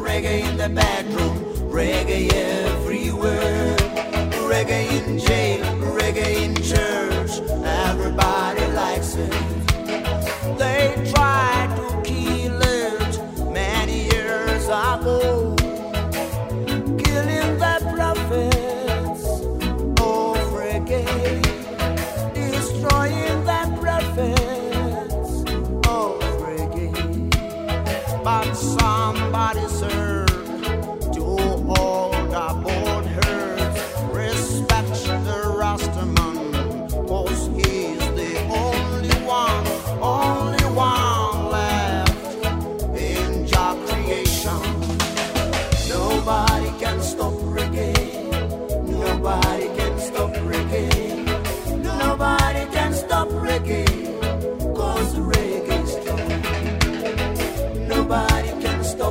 Reggae in the bedroom, reggae everywhere. Reggae in jail, reggae in church, everybody likes it. They tried to kill it many years ago. got somebody served to all the boys.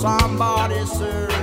somebody, sir.